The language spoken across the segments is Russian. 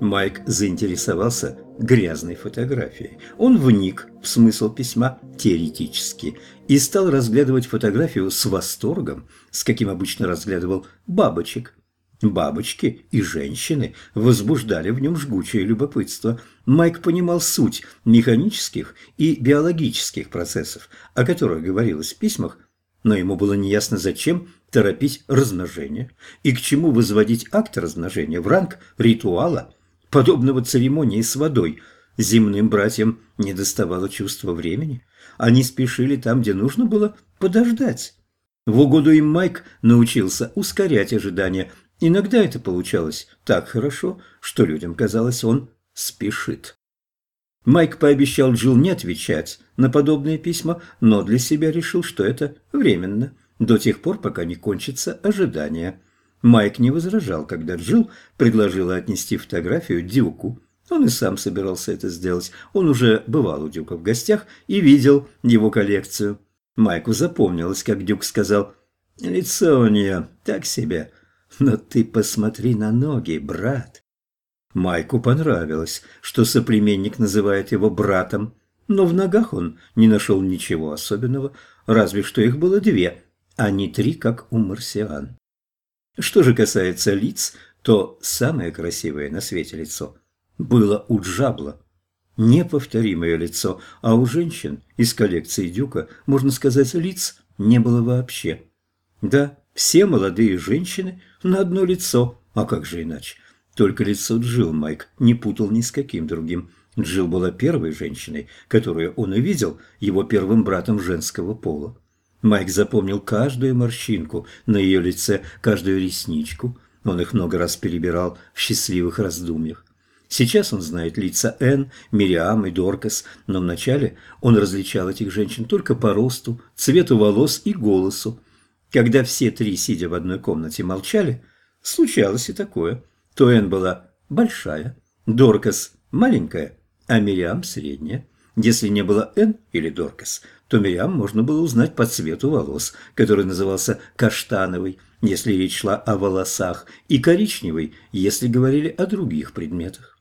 Майк заинтересовался грязной фотографией. Он вник в смысл письма теоретически и стал разглядывать фотографию с восторгом, с каким обычно разглядывал бабочек. Бабочки и женщины возбуждали в нем жгучее любопытство. Майк понимал суть механических и биологических процессов, о которых говорилось в письмах, но ему было неясно, зачем торопить размножение и к чему возводить акт размножения в ранг ритуала, подобного церемонии с водой. Земным братьям не доставало чувства времени. Они спешили там, где нужно было подождать. В угоду им Майк научился ускорять ожидания. Иногда это получалось так хорошо, что людям казалось, он спешит. Майк пообещал Джилл не отвечать на подобные письма, но для себя решил, что это временно, до тех пор, пока не кончится ожидание. Майк не возражал, когда Джилл предложила отнести фотографию Дюку. Он и сам собирался это сделать. Он уже бывал у Дюка в гостях и видел его коллекцию. Майку запомнилось, как Дюк сказал «Лицо у нее так себе, но ты посмотри на ноги, брат». Майку понравилось, что соплеменник называет его братом, но в ногах он не нашел ничего особенного, разве что их было две, а не три, как у марсиан. Что же касается лиц, то самое красивое на свете лицо было у Джабла. Неповторимое лицо, а у женщин из коллекции Дюка, можно сказать, лиц не было вообще. Да, все молодые женщины на одно лицо, а как же иначе? Только лицо Джилл Майк не путал ни с каким другим. Джилл была первой женщиной, которую он увидел, его первым братом женского пола. Майк запомнил каждую морщинку на ее лице, каждую ресничку. Он их много раз перебирал в счастливых раздумьях. Сейчас он знает лица Энн, Мириам и Доркас, но вначале он различал этих женщин только по росту, цвету волос и голосу. Когда все три, сидя в одной комнате, молчали, случалось и такое. То Энн была большая, Доркас маленькая, а Мириам средняя. Если не было Энн или Доркас, то Мириам можно было узнать по цвету волос, который назывался каштановый, если речь шла о волосах, и коричневый, если говорили о других предметах.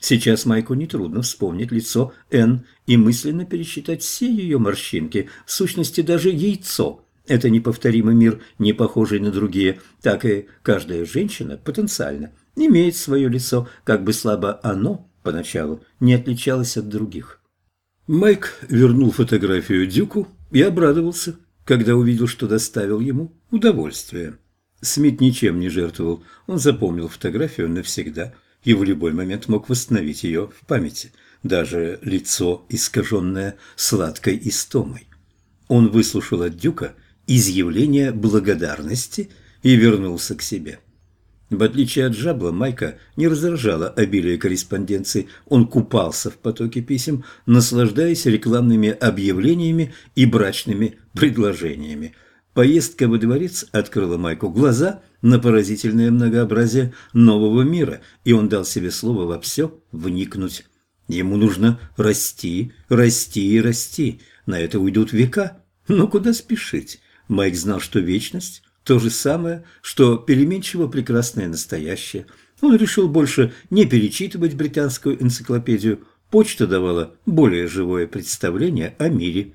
Сейчас Майку нетрудно вспомнить лицо Энн и мысленно пересчитать все ее морщинки, в сущности даже яйцо. Это неповторимый мир, не похожий на другие, так и каждая женщина потенциально имеет свое лицо, как бы слабо оно поначалу не отличалось от других. Майк вернул фотографию Дюку и обрадовался, когда увидел, что доставил ему удовольствие. Смит ничем не жертвовал, он запомнил фотографию навсегда и в любой момент мог восстановить ее в памяти, даже лицо, искаженное сладкой истомой. Он выслушал от Дюка изъявление благодарности и вернулся к себе. В отличие от Жабла, Майка не раздражала обилие корреспонденции. Он купался в потоке писем, наслаждаясь рекламными объявлениями и брачными предложениями. Поездка во дворец открыла Майку глаза на поразительное многообразие нового мира, и он дал себе слово во все вникнуть. Ему нужно расти, расти и расти. На это уйдут века. Но куда спешить? Майк знал, что вечность то же самое, что переменчиво прекрасное настоящее. Он решил больше не перечитывать британскую энциклопедию. Почта давала более живое представление о мире.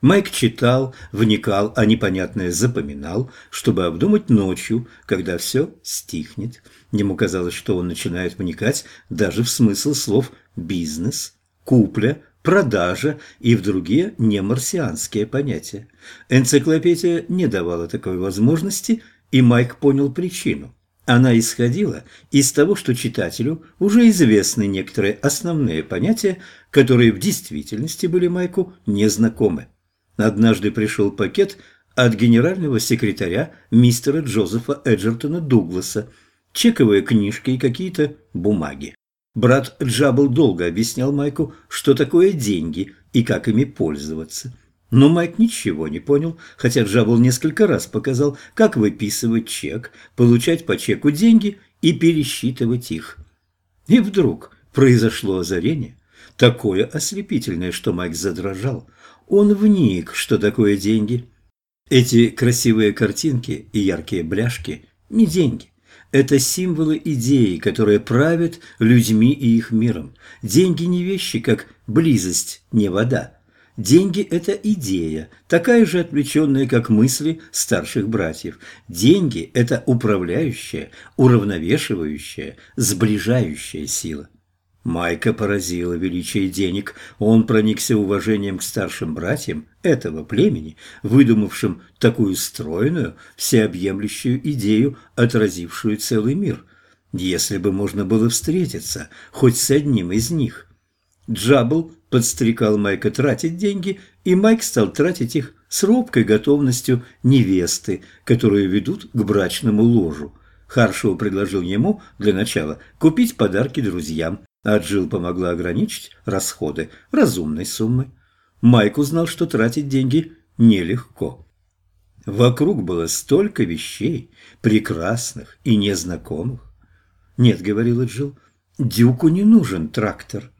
Майк читал, вникал, а непонятное запоминал, чтобы обдумать ночью, когда все стихнет. Ему казалось, что он начинает вникать даже в смысл слов «бизнес», «купля», продажа и в другие немарсианские понятия. Энциклопедия не давала такой возможности, и Майк понял причину. Она исходила из того, что читателю уже известны некоторые основные понятия, которые в действительности были Майку незнакомы. Однажды пришел пакет от генерального секретаря мистера Джозефа Эджертона Дугласа, чековые книжки и какие-то бумаги. Брат Джабл долго объяснял Майку, что такое деньги и как ими пользоваться. Но Майк ничего не понял, хотя Джабл несколько раз показал, как выписывать чек, получать по чеку деньги и пересчитывать их. И вдруг произошло озарение, такое ослепительное, что Майк задрожал. Он вник, что такое деньги. Эти красивые картинки и яркие бляшки – не деньги. – это символы идеи, которые правят людьми и их миром. Деньги не вещи, как близость не вода. Деньги – это идея, такая же отвлеченная, как мысли старших братьев. Деньги – это управляющая, уравновешивающая, сближающая сила. Майка поразила величие денег. Он проникся уважением к старшим братьям этого племени, выдумавшим такую стройную, всеобъемлющую идею, отразившую целый мир. Если бы можно было встретиться хоть с одним из них. Джабл подстрекал Майка тратить деньги, и Майк стал тратить их с робкой готовностью невесты, которую ведут к брачному ложу. Харшоу предложил ему для начала купить подарки друзьям, а Джилл помогла ограничить расходы разумной суммой. Майк узнал, что тратить деньги нелегко. Вокруг было столько вещей, прекрасных и незнакомых. «Нет», — говорила Джилл, — «Дюку не нужен трактор».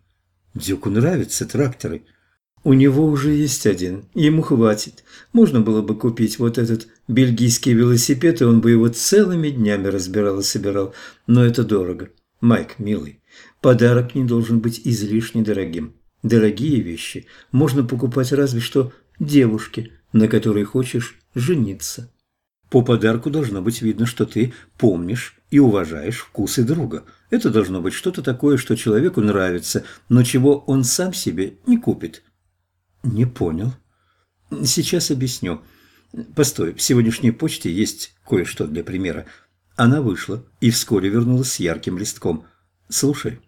«Дюку нравятся тракторы». «У него уже есть один, ему хватит. Можно было бы купить вот этот бельгийский велосипед, и он бы его целыми днями разбирал и собирал, но это дорого. Майк, милый, Подарок не должен быть излишне дорогим. Дорогие вещи можно покупать разве что девушке, на которой хочешь жениться. По подарку должно быть видно, что ты помнишь и уважаешь вкусы друга. Это должно быть что-то такое, что человеку нравится, но чего он сам себе не купит. Не понял. Сейчас объясню. Постой, в сегодняшней почте есть кое-что для примера. Она вышла и вскоре вернулась с ярким листком. Слушай.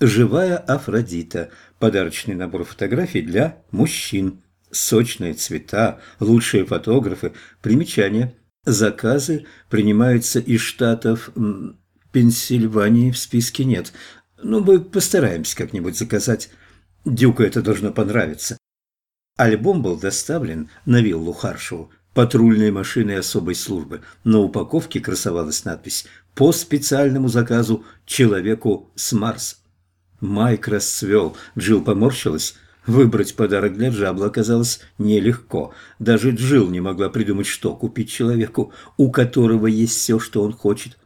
Живая Афродита. Подарочный набор фотографий для мужчин. Сочные цвета, лучшие фотографы. Примечание. Заказы принимаются из штатов Пенсильвании в списке нет. Но мы постараемся как-нибудь заказать. Дюку это должно понравиться. Альбом был доставлен на виллу Харшеву патрульной машиной особой службы. На упаковке красовалась надпись «По специальному заказу человеку с Марса». Майк расцвел. Джилл поморщилась. Выбрать подарок для Джабла оказалось нелегко. Даже Джилл не могла придумать, что купить человеку, у которого есть все, что он хочет.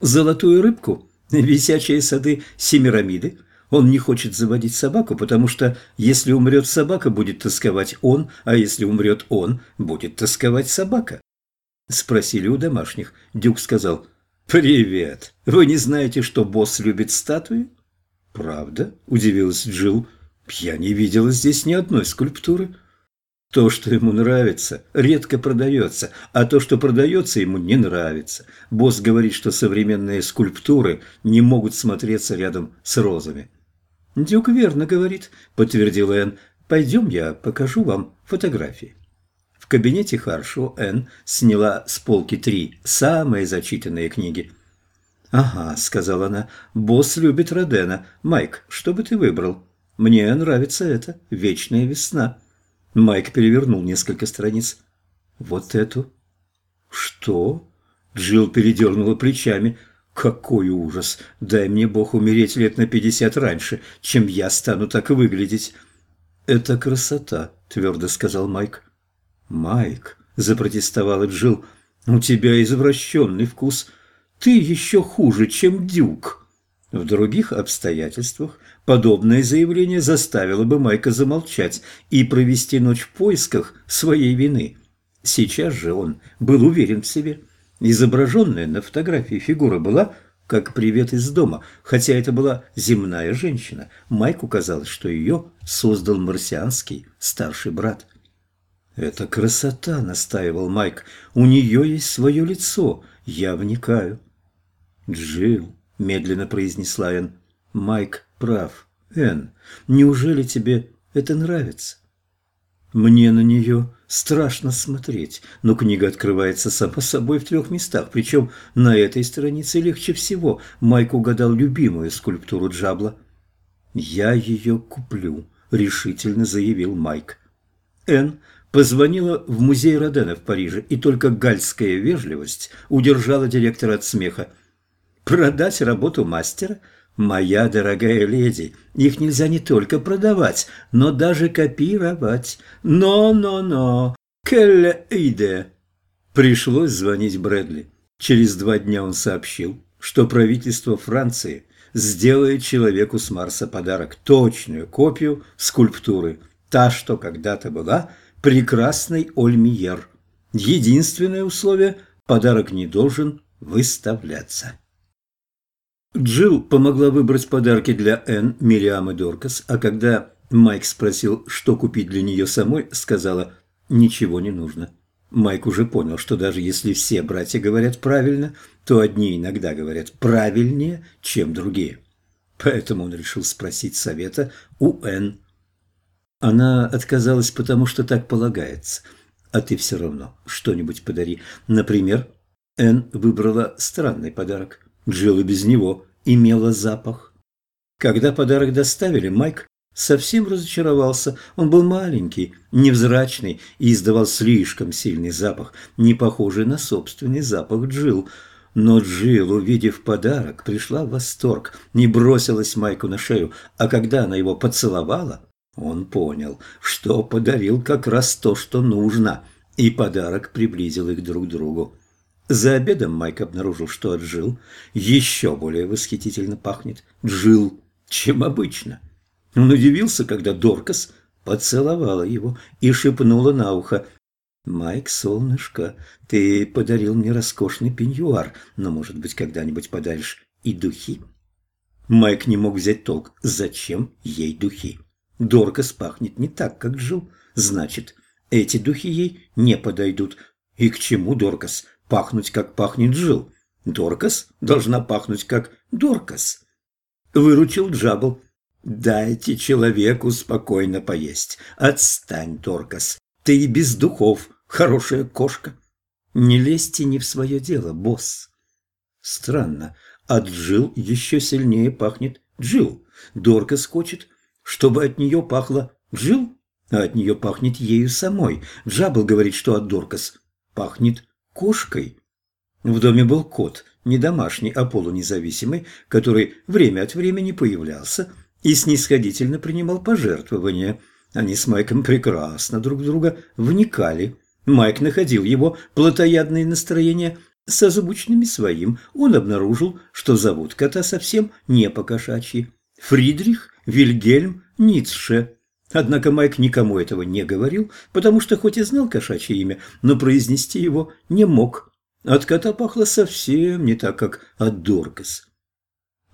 Золотую рыбку, висячие сады Семирамиды. Он не хочет заводить собаку, потому что если умрет собака, будет тосковать он, а если умрет он, будет тосковать собака. Спросили у домашних. Дюк сказал, «Привет! Вы не знаете, что босс любит статуи?» «Правда?» – удивилась Джилл. «Я не видела здесь ни одной скульптуры». То, что ему нравится, редко продается, а то, что продается, ему не нравится. Босс говорит, что современные скульптуры не могут смотреться рядом с розами. «Дюк верно говорит», – подтвердил Энн. «Пойдем, я покажу вам фотографии». В кабинете Харшо Энн сняла с полки три самые зачитанные книги – «Ага», — сказала она, — «босс любит Родена. Майк, что бы ты выбрал?» «Мне нравится это. Вечная весна». Майк перевернул несколько страниц. «Вот эту». «Что?» Джилл передернула плечами. «Какой ужас! Дай мне Бог умереть лет на пятьдесят раньше, чем я стану так выглядеть!» «Это красота», — твердо сказал Майк. «Майк», — запротестовала Джилл, — «у тебя извращенный вкус ты еще хуже, чем Дюк». В других обстоятельствах подобное заявление заставило бы Майка замолчать и провести ночь в поисках своей вины. Сейчас же он был уверен в себе. Изображенная на фотографии фигура была как привет из дома, хотя это была земная женщина. Майку казалось, что ее создал марсианский старший брат. «Это красота», — настаивал Майк. «У нее есть свое лицо. Я вникаю». «Джилл», — медленно произнесла Энн, — «Майк прав. Энн, неужели тебе это нравится?» «Мне на нее страшно смотреть, но книга открывается сама собой в трех местах, причем на этой странице легче всего. Майк угадал любимую скульптуру Джабла. «Я ее куплю», — решительно заявил Майк. Энн позвонила в музей Родена в Париже, и только гальская вежливость удержала директора от смеха. Продать работу мастера? Моя дорогая леди, их нельзя не только продавать, но даже копировать. Но-но-но, келле иде. Пришлось звонить Брэдли. Через два дня он сообщил, что правительство Франции сделает человеку с Марса подарок, точную копию скульптуры, та, что когда-то была прекрасной Ольмиер. Единственное условие – подарок не должен выставляться. Джилл помогла выбрать подарки для Энн, Мириам и Доркас, а когда Майк спросил, что купить для нее самой, сказала «ничего не нужно». Майк уже понял, что даже если все братья говорят правильно, то одни иногда говорят правильнее, чем другие. Поэтому он решил спросить совета у Энн. Она отказалась, потому что так полагается. А ты все равно что-нибудь подари. Например, Энн выбрала странный подарок. Джилл без него имела запах. Когда подарок доставили, Майк совсем разочаровался. Он был маленький, невзрачный и издавал слишком сильный запах, не похожий на собственный запах Джилл. Но Джилл, увидев подарок, пришла в восторг, не бросилась Майку на шею, а когда она его поцеловала, он понял, что подарил как раз то, что нужно, и подарок приблизил их друг к другу. За обедом Майк обнаружил, что от Джилл еще более восхитительно пахнет Джилл, чем обычно. Он удивился, когда Доркас поцеловала его и шепнула на ухо. «Майк, солнышко, ты подарил мне роскошный пеньюар, но, может быть, когда-нибудь подаришь и духи?» Майк не мог взять толк, зачем ей духи. Доркас пахнет не так, как Джилл. Значит, эти духи ей не подойдут. И к чему Доркас пахнуть, как пахнет Джилл? Доркас должна пахнуть, как Доркас. Выручил Джабл. «Дайте человеку спокойно поесть. Отстань, Доркас. Ты и без духов хорошая кошка. Не лезьте не в свое дело, босс». Странно, от Джил еще сильнее пахнет Джил. Доркас хочет, чтобы от нее пахло Джил, а от нее пахнет ею самой. Джабл говорит, что от Доркас пахнет кошкой. В доме был кот, не домашний, а полунезависимый, который время от времени появлялся и снисходительно принимал пожертвования. Они с Майком прекрасно друг друга вникали. Майк находил его плотоядные настроения созвучными своим. Он обнаружил, что зовут кота совсем не по-кошачьи. Фридрих Вильгельм Ницше. Однако Майк никому этого не говорил, потому что хоть и знал кошачье имя, но произнести его не мог. От кота пахло совсем не так, как от Доркас.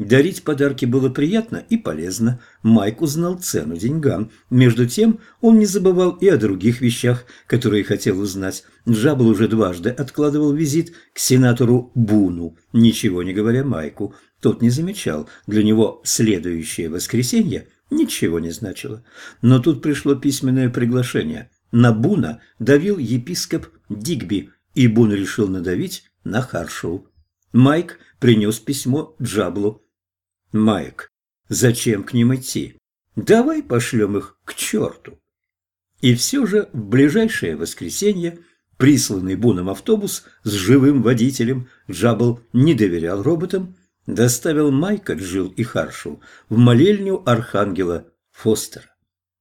Дарить подарки было приятно и полезно. Майк узнал цену деньгам. Между тем он не забывал и о других вещах, которые хотел узнать. Джабл уже дважды откладывал визит к сенатору Буну, ничего не говоря Майку. Тот не замечал, для него следующее воскресенье ничего не значило. Но тут пришло письменное приглашение. На Буна давил епископ Дигби, и Бун решил надавить на Харшоу. Майк принес письмо Джаблу. Майк, зачем к ним идти? Давай пошлем их к черту. И все же в ближайшее воскресенье присланный Буном автобус с живым водителем Джабл не доверял роботам, доставил Майка, Джилл и Харшу в молельню архангела Фостера.